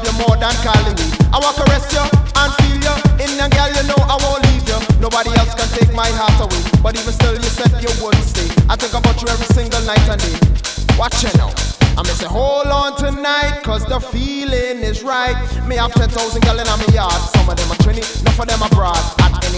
love you more than calling me. I to caress you and feel you. In a girl, you know I won't leave you. Nobody else can take my heart away. But even still, you said you wouldn't stay. I think about you every single night and day. Watch you now. I'm to say, hold on tonight, cause the feeling is right. Me have 10,000 girl in my yard. Some of them are trini, none of them are. At